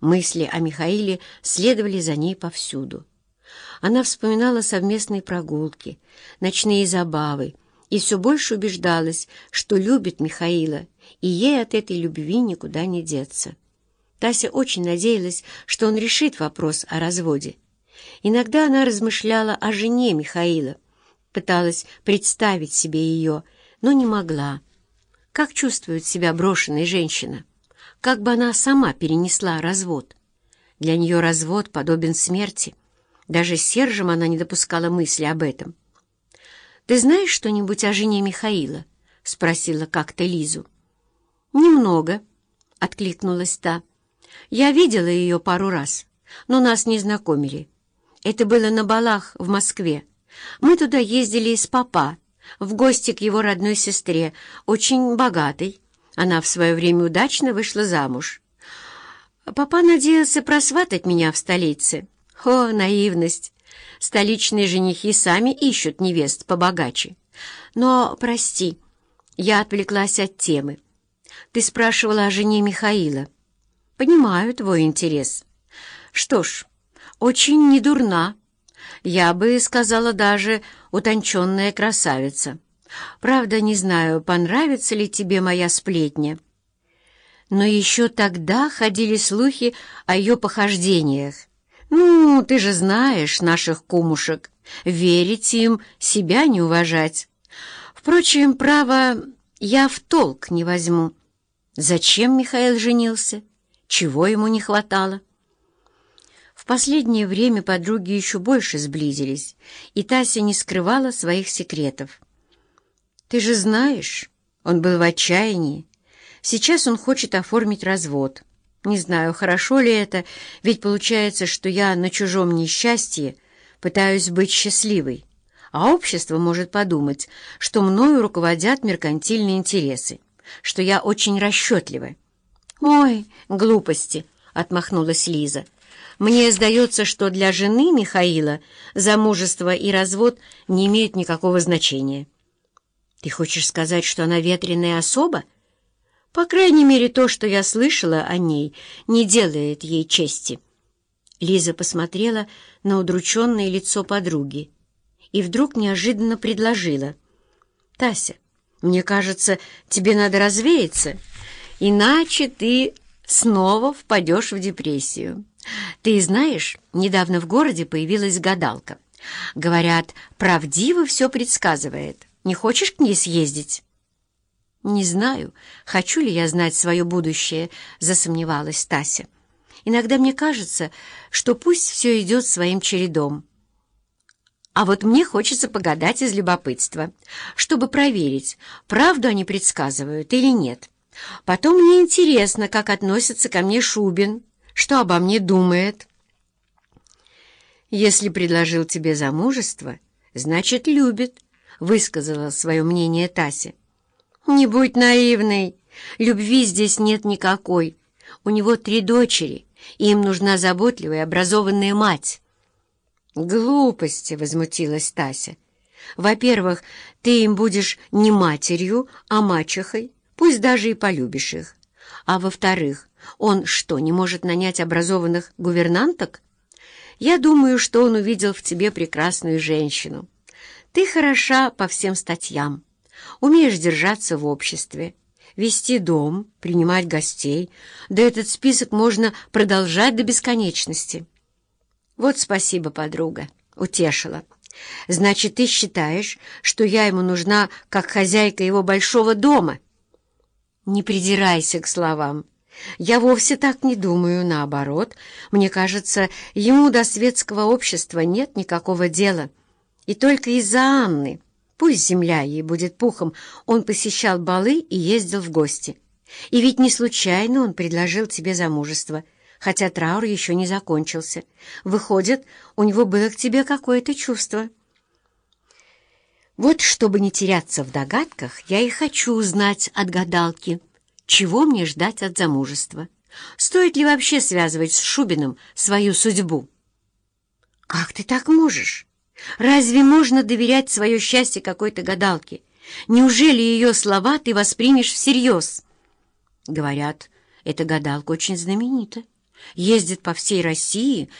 Мысли о Михаиле следовали за ней повсюду. Она вспоминала совместные прогулки, ночные забавы и все больше убеждалась, что любит Михаила, и ей от этой любви никуда не деться. Тася очень надеялась, что он решит вопрос о разводе. Иногда она размышляла о жене Михаила, пыталась представить себе ее, но не могла. Как чувствует себя брошенная женщина? Как бы она сама перенесла развод? Для нее развод подобен смерти. Даже с Сержем она не допускала мысли об этом. «Ты знаешь что-нибудь о жене Михаила?» — спросила как-то Лизу. «Немного», — откликнулась та. «Я видела ее пару раз, но нас не знакомили. Это было на балах в Москве. Мы туда ездили из папа, в гости к его родной сестре, очень богатой. Она в свое время удачно вышла замуж. Папа надеялся просватать меня в столице. О, наивность! Столичные женихи сами ищут невест побогаче. Но, прости, я отвлеклась от темы. Ты спрашивала о жене Михаила. Понимаю твой интерес. Что ж, очень недурна. Я бы сказала даже утонченная красавица. Правда, не знаю, понравится ли тебе моя сплетня. Но еще тогда ходили слухи о ее похождениях. Ну, ты же знаешь наших кумушек. Верить им, себя не уважать. Впрочем, право, я в толк не возьму. Зачем Михаил женился? Чего ему не хватало? В последнее время подруги еще больше сблизились, и Тася не скрывала своих секретов. «Ты же знаешь, он был в отчаянии. Сейчас он хочет оформить развод». Не знаю, хорошо ли это, ведь получается, что я на чужом несчастье пытаюсь быть счастливой, а общество может подумать, что мною руководят меркантильные интересы, что я очень расчетлива. «Ой, глупости!» — отмахнулась Лиза. «Мне сдается, что для жены Михаила замужество и развод не имеют никакого значения». «Ты хочешь сказать, что она ветреная особа?» По крайней мере, то, что я слышала о ней, не делает ей чести. Лиза посмотрела на удрученное лицо подруги и вдруг неожиданно предложила. «Тася, мне кажется, тебе надо развеяться, иначе ты снова впадешь в депрессию. Ты знаешь, недавно в городе появилась гадалка. Говорят, правдиво все предсказывает. Не хочешь к ней съездить?» «Не знаю, хочу ли я знать свое будущее», — засомневалась Тася. «Иногда мне кажется, что пусть все идет своим чередом. А вот мне хочется погадать из любопытства, чтобы проверить, правду они предсказывают или нет. Потом мне интересно, как относится ко мне Шубин, что обо мне думает». «Если предложил тебе замужество, значит, любит», — высказала свое мнение Тася. «Не будь наивной. Любви здесь нет никакой. У него три дочери, и им нужна заботливая, образованная мать». «Глупости!» — возмутилась Тася. «Во-первых, ты им будешь не матерью, а мачехой, пусть даже и полюбишь их. А во-вторых, он что, не может нанять образованных гувернанток? Я думаю, что он увидел в тебе прекрасную женщину. Ты хороша по всем статьям» умеешь держаться в обществе, вести дом, принимать гостей, да этот список можно продолжать до бесконечности. Вот спасибо, подруга, утешила. Значит, ты считаешь, что я ему нужна как хозяйка его большого дома? Не придирайся к словам. Я вовсе так не думаю, наоборот. Мне кажется, ему до светского общества нет никакого дела. И только из-за Анны... Пусть земля ей будет пухом, он посещал балы и ездил в гости. И ведь не случайно он предложил тебе замужество, хотя траур еще не закончился. Выходит, у него было к тебе какое-то чувство. Вот, чтобы не теряться в догадках, я и хочу узнать от гадалки, чего мне ждать от замужества. Стоит ли вообще связывать с Шубиным свою судьбу? «Как ты так можешь?» Разве можно доверять свое счастье какой-то гадалке? Неужели ее слова ты воспримешь всерьез? Говорят, эта гадалка очень знаменита. ездит по всей России